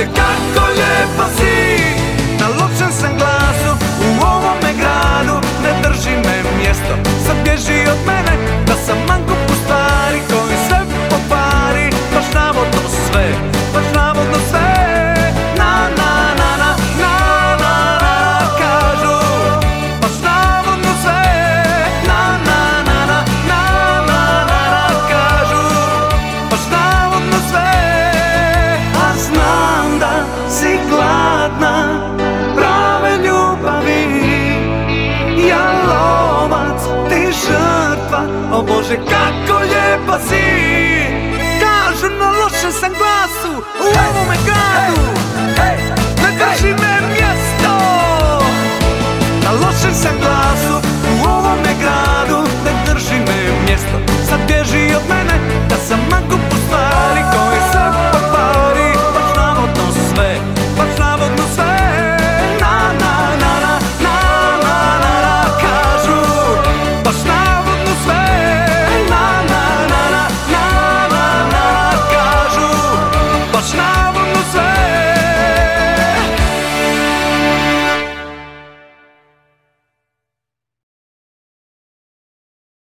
The god spasi Kažu na lošem sam glasu u ovome gradu.